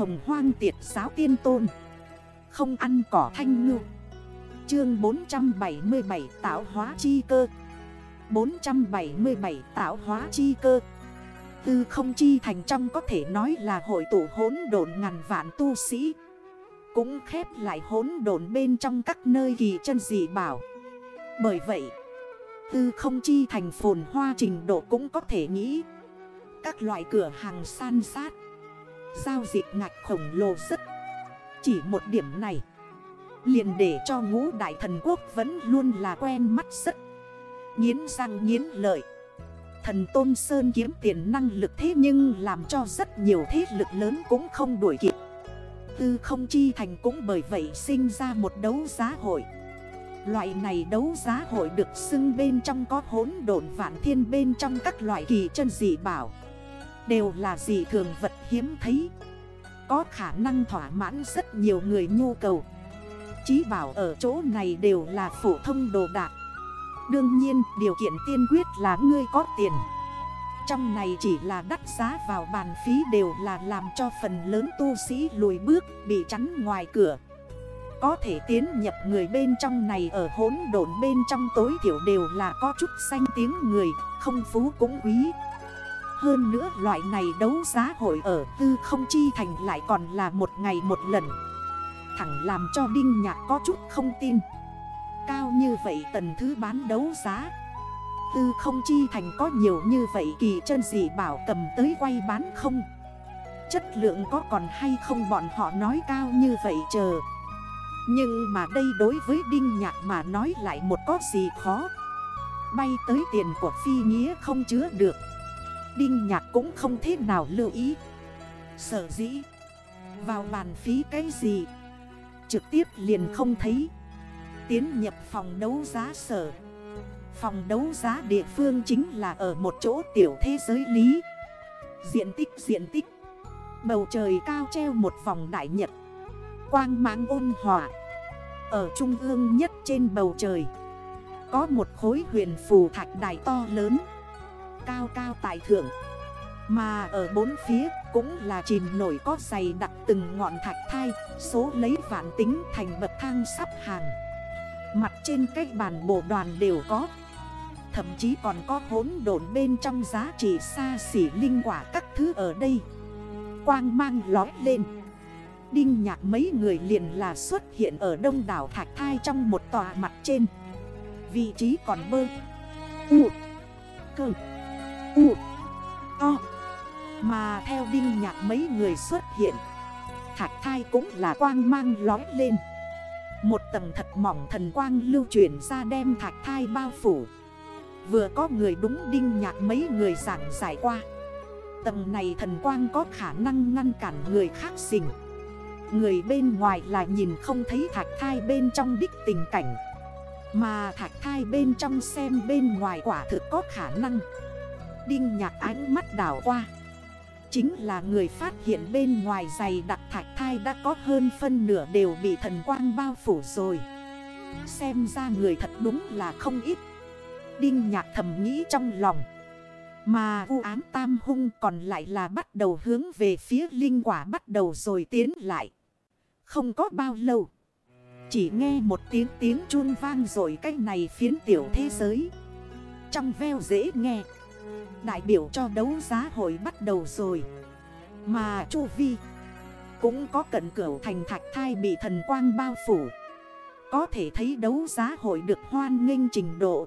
hồng hoang tiệt giáo tiên tôn. Không ăn cỏ thanh ngư. Chương 477 tạo hóa chi cơ. 477 tạo hóa chi cơ. Tư không chi thành trong có thể nói là hội tụ hốn đồn ngàn vạn tu sĩ. Cũng khép lại hốn đồn bên trong các nơi kỳ chân dị bảo. Bởi vậy, Tư không chi thành phồn hoa trình độ cũng có thể nghĩ. Các loại cửa hàng san sát Giao dịch ngạch khổng lồ rất Chỉ một điểm này. Liền để cho ngũ đại thần quốc vẫn luôn là quen mắt rất Nhiến răng nhiến lợi. Thần Tôn Sơn kiếm tiền năng lực thế nhưng làm cho rất nhiều thế lực lớn cũng không đuổi kịp. Tư không chi thành cũng bởi vậy sinh ra một đấu giá hội. Loại này đấu giá hội được xưng bên trong có hốn độn vạn thiên bên trong các loại kỳ chân dị bảo. Đều là dị thường vật hiếm thấy. Có khả năng thỏa mãn rất nhiều người nhu cầu. Chí bảo ở chỗ này đều là phổ thông đồ đạc. Đương nhiên, điều kiện tiên quyết là ngươi có tiền. Trong này chỉ là đắt giá vào bàn phí đều là làm cho phần lớn tu sĩ lùi bước, bị chắn ngoài cửa. Có thể tiến nhập người bên trong này ở hốn độn bên trong tối thiểu đều là có chút xanh tiếng người, Không phú cũng quý. Hơn nữa loại này đấu giá hội ở tư không chi thành lại còn là một ngày một lần. Thẳng làm cho Đinh Nhạc có chút không tin. Cao như vậy tần thứ bán đấu giá. Tư không chi thành có nhiều như vậy kỳ chân gì bảo cầm tới quay bán không? Chất lượng có còn hay không bọn họ nói cao như vậy chờ. Nhưng mà đây đối với Đinh Nhạc mà nói lại một có gì khó. Bay tới tiền của phi nghĩa không chứa được. Đinh Nhạc cũng không thế nào lưu ý. Sở dĩ, Vào bàn phí cái gì? Trực tiếp liền không thấy. Tiến nhập phòng đấu giá sở. Phòng đấu giá địa phương chính là ở một chỗ tiểu thế giới lý. Diện tích diện tích. Bầu trời cao treo một vòng đại nhật. Quang mang ôn hòa. Ở trung ương nhất trên bầu trời, Có một khối huyền phù thạch đài to lớn. Cao cao tại thượng. Mà ở bốn phía cũng là chìm nổi có dày đặt từng ngọn thạch thai, Số lấy vạn tính thành bậc thang sắp hàng. Mặt trên cái bàn bộ đoàn đều có. Thậm chí còn có hốn đồn bên trong giá trị xa xỉ linh quả các thứ ở đây. Quang mang lói lên. Đinh nhạc mấy người liền là xuất hiện ở đông đảo Thạch Thai trong một tòa mặt trên. Vị trí còn bơ, U, Cơ. U. O. Mà theo đinh nhạc mấy người xuất hiện Thạch Thai cũng là quang mang lói lên. Một tầng thật mỏng thần quang lưu chuyển ra đem thạch thai bao phủ. Vừa có người đúng đinh nhạc mấy người giảng giải qua. Tầng này thần quang có khả năng ngăn cản người khác xình Người bên ngoài là nhìn không thấy thạch thai bên trong đích tình cảnh. Mà thạch thai bên trong xem bên ngoài quả thực có khả năng. Đinh nhạc ánh mắt đảo qua. Chính là người phát hiện bên ngoài giày đặc thạch thai đã có hơn phân nửa đều bị thần quang bao phủ rồi. Xem ra người thật đúng là không ít. Đinh nhạc thầm nghĩ trong lòng. Mà vụ án tam hung còn lại là bắt đầu hướng về phía linh quả bắt đầu rồi tiến lại. Không có bao lâu, Chỉ nghe một tiếng tiếng chun vang rồi cách này phiến tiểu thế giới. Trong veo dễ nghe. Đại biểu cho đấu giá hội bắt đầu rồi. Mà Chu Vi Cũng có cận cửu thành thạch thai bị thần quang bao phủ. Có thể thấy đấu giá hội được hoan nghênh trình độ.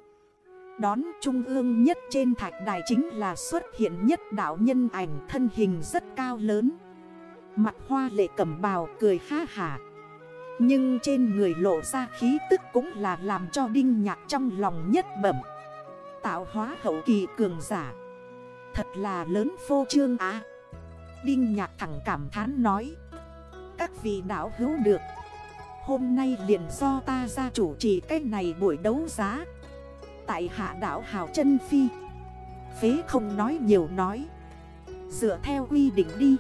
Đón trung ương nhất trên thạch đài chính là xuất hiện nhất đạo nhân ảnh thân hình rất cao lớn. Mặt hoa lệ cẩm bào cười ha hả. Nhưng trên người lộ ra khí tức cũng là làm cho đinh nhạc trong lòng nhất bẩm. Tạo hóa hậu kỳ cường giả. Thật là lớn phô trương á. Đinh nhạc thẳng cảm thán nói. Các vị đảo hữu được. Hôm nay liền do ta ra chủ trì cái này buổi đấu giá. Tại hạ đảo Hào chân Phi. Phế không nói nhiều nói. Dựa theo quy định đi.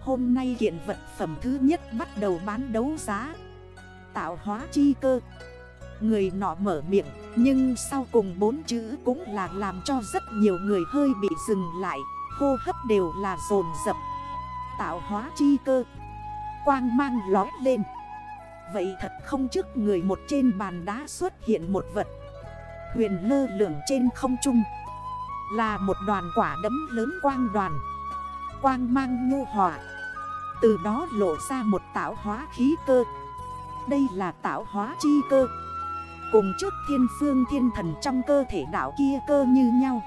Hôm nay kiện vật phẩm thứ nhất bắt đầu bán đấu giá. Tạo hóa chi cơ. Người nọ mở miệng, Nhưng sau cùng bốn chữ cũng là làm cho rất nhiều người hơi bị dừng lại, Hô hấp đều là dồn dập, tạo hóa chi cơ, Quang mang lói lên. Vậy thật không trước người một trên bàn đá xuất hiện một vật, Huyền lơ lửng trên không trung, Là một đoàn quả đấm lớn quang đoàn, Quang mang nhu hỏa Từ đó lộ ra một tạo hóa khí cơ. Đây là tạo hóa chi cơ. Cùng trước thiên phương thiên thần trong cơ thể đảo kia cơ như nhau.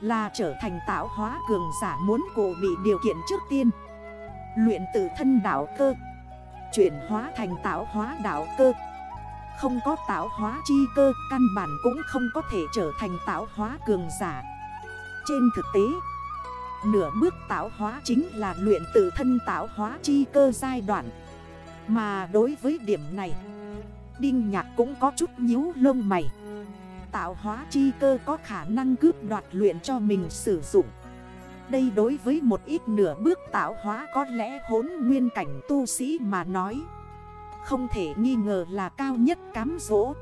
Là trở thành tạo hóa cường giả muốn cổ bị điều kiện trước tiên. Luyện tự thân đảo cơ. Chuyển hóa thành tạo hóa đảo cơ. Không có tạo hóa chi cơ, Căn bản cũng không có thể trở thành tạo hóa cường giả. Trên thực tế, Nửa bước tạo hóa chính là luyện tự thân tạo hóa chi cơ giai đoạn. Mà đối với điểm này Đinh nhạc cũng có chút nhíu lông mày. Tạo hóa chi cơ có khả năng cướp đoạt luyện cho mình sử dụng. Đây đối với một ít nửa bước tạo hóa có lẽ hốn nguyên cảnh tu sĩ mà nói. Không thể nghi ngờ là cao nhất cám dỗ.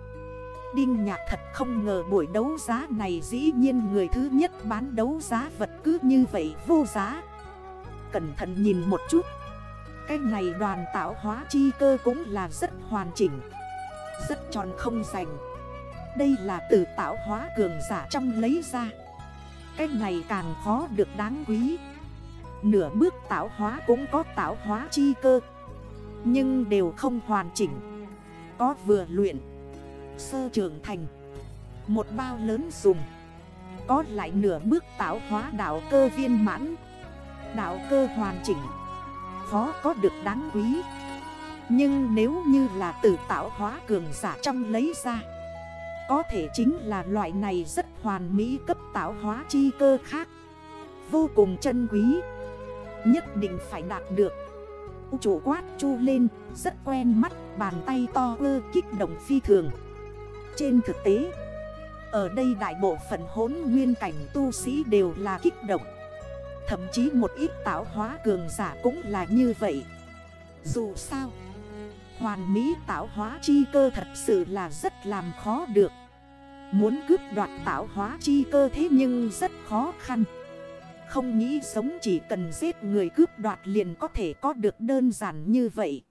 Đinh nhạc thật không ngờ buổi đấu giá này dĩ nhiên người thứ nhất bán đấu giá vật cứ như vậy vô giá. Cẩn thận nhìn một chút. Cái này đoàn tạo hóa chi cơ cũng là rất hoàn chỉnh. Rất tròn không rành Đây là từ tạo hóa cường giả trong lấy ra. Cái này càng khó được đáng quý. Nửa bước tạo hóa cũng có tạo hóa chi cơ, Nhưng đều không hoàn chỉnh. Có vừa luyện, Sơ trưởng thành, Một bao lớn dùng. Có lại nửa bước tạo hóa đảo cơ viên mãn Đảo cơ hoàn chỉnh, Khó có được đáng quý. Nhưng nếu như là từ tạo hóa cường giả trong lấy ra, Có thể chính là loại này rất hoàn mỹ cấp tạo hóa chi cơ khác. Vô cùng chân quý, Nhất định phải đạt được. Chủ quát chu lên, Rất quen mắt, Bàn tay to ơ kích động phi thường. Trên thực tế, Ở đây đại bộ phận hốn nguyên cảnh tu sĩ đều là kích động. Thậm chí một ít tạo hóa cường giả cũng là như vậy. Dù sao Hoàn mỹ tạo hóa chi cơ thật sự là rất làm khó được. Muốn cướp đoạt tạo hóa chi cơ thế nhưng rất khó khăn. Không nghĩ sống chỉ cần giết người cướp đoạt liền có thể có được đơn giản như vậy.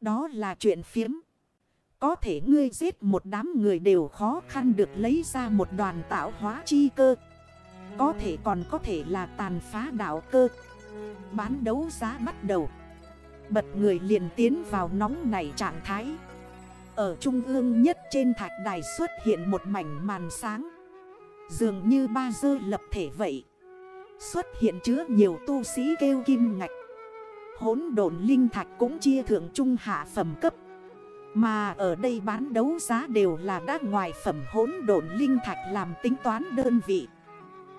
Đó là chuyện phiếm. Có thể ngươi giết một đám người đều khó khăn được lấy ra một đoàn tạo hóa chi cơ. Có thể còn có thể là tàn phá đảo cơ. Bán đấu giá bắt đầu. Bật người liền tiến vào nóng này trạng thái. Ở trung ương nhất trên thạch đài xuất hiện một mảnh màn sáng. Dường như ba dơ lập thể vậy. Xuất hiện chứa nhiều tu sĩ kêu kim ngạch. Hốn đồn linh thạch cũng chia thượng trung hạ phẩm cấp. Mà ở đây bán đấu giá đều là đã ngoài phẩm hốn đồn linh thạch làm tính toán đơn vị.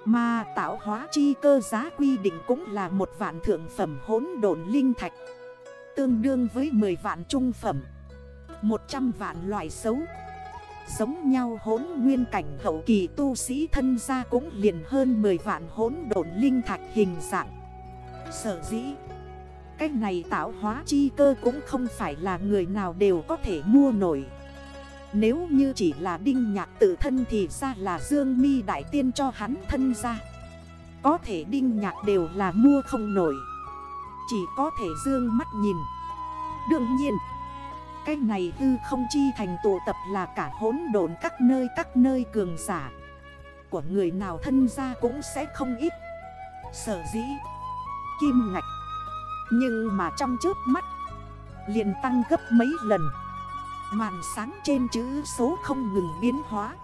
Mà tạo hóa chi cơ giá quy định cũng là một vạn thượng phẩm hốn đồn linh thạch. Tương đương với 10 vạn trung phẩm. 100 vạn loại xấu. Giống nhau hốn nguyên cảnh hậu kỳ tu sĩ thân gia cũng liền hơn 10 vạn hốn độn linh thạch hình dạng. Sở dĩ cách này tạo hóa chi cơ cũng không phải là người nào đều có thể mua nổi. Nếu như chỉ là đinh nhạc tự thân thì ra là Dương mi Đại Tiên cho hắn thân ra Có thể đinh nhạc đều là mua không nổi. Chỉ có thể dương mắt nhìn. Đương nhiên, Cái này hư không chi thành tụ tập là cả hốn độn các nơi các nơi cường giả. Của người nào thân ra cũng sẽ không ít. Sở dĩ, Kim ngạch. Nhưng mà trong trước mắt, liền tăng gấp mấy lần. Màn sáng trên chữ số không ngừng biến hóa.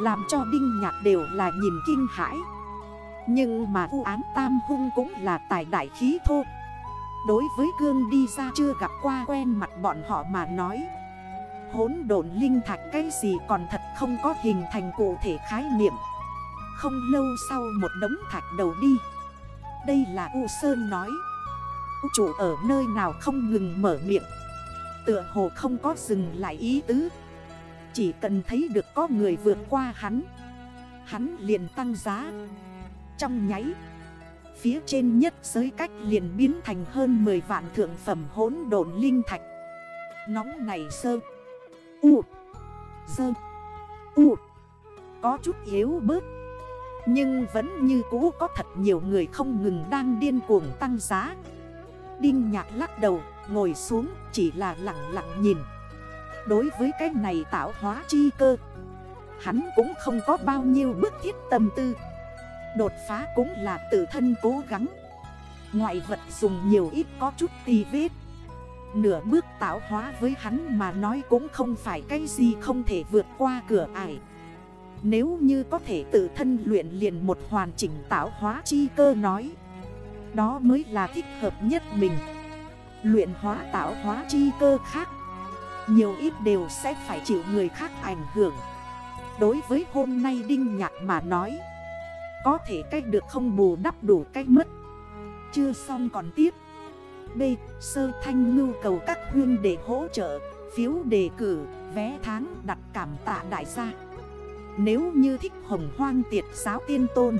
Làm cho Đinh Nhạc đều là nhìn kinh hãi. Nhưng mà u án tam hung cũng là tài đại khí thô. Đối với gương đi ra chưa gặp qua quen mặt bọn họ mà nói. Hốn độn linh thạch cái gì còn thật không có hình thành cụ thể khái niệm. Không lâu sau một đống thạch đầu đi. Đây là U Sơn nói. U chủ ở nơi nào không ngừng mở miệng. Tựa hồ không có dừng lại ý tứ. Chỉ cần thấy được có người vượt qua hắn. Hắn liền tăng giá. Trong nháy Phía trên nhất giới cách liền biến thành hơn 10 vạn thượng phẩm hỗn đồn linh thạch. Nóng này sơ. U. Sơ. U. Có chút yếu bớt. Nhưng vẫn như cũ có thật nhiều người không ngừng đang điên cuồng tăng giá. Đinh nhạc lắc đầu, ngồi xuống, chỉ là lặng lặng nhìn. Đối với cái này tạo hóa chi cơ, Hắn cũng không có bao nhiêu bức thiết tâm tư. Đột phá cũng là tự thân cố gắng. Ngoại vật dùng nhiều ít có chút tì vết. Nửa bước tạo hóa với hắn mà nói cũng không phải cái gì không thể vượt qua cửa ải. Nếu như có thể tự thân luyện liền một hoàn chỉnh tạo hóa chi cơ nói, Đó mới là thích hợp nhất mình. Luyện hóa tạo hóa chi cơ khác, Nhiều ít đều sẽ phải chịu người khác ảnh hưởng. Đối với hôm nay Đinh Nhạc mà nói có thể cách được không bù đắp đủ cách mất. Chưa xong còn tiếp. B. Sơ thanh ngưu cầu các huyên để hỗ trợ, Phiếu đề cử, Vé tháng đặt cảm tạ đại gia. Nếu như thích hồng hoang tiệt giáo tiên tôn,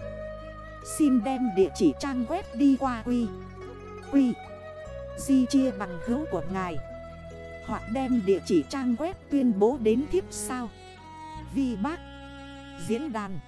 Xin đem địa chỉ trang web đi qua Quy. Quy. Di chia bằng hữu của ngài. Hoặc đem địa chỉ trang web tuyên bố đến thiếp sao. Vi bác. Diễn đàn.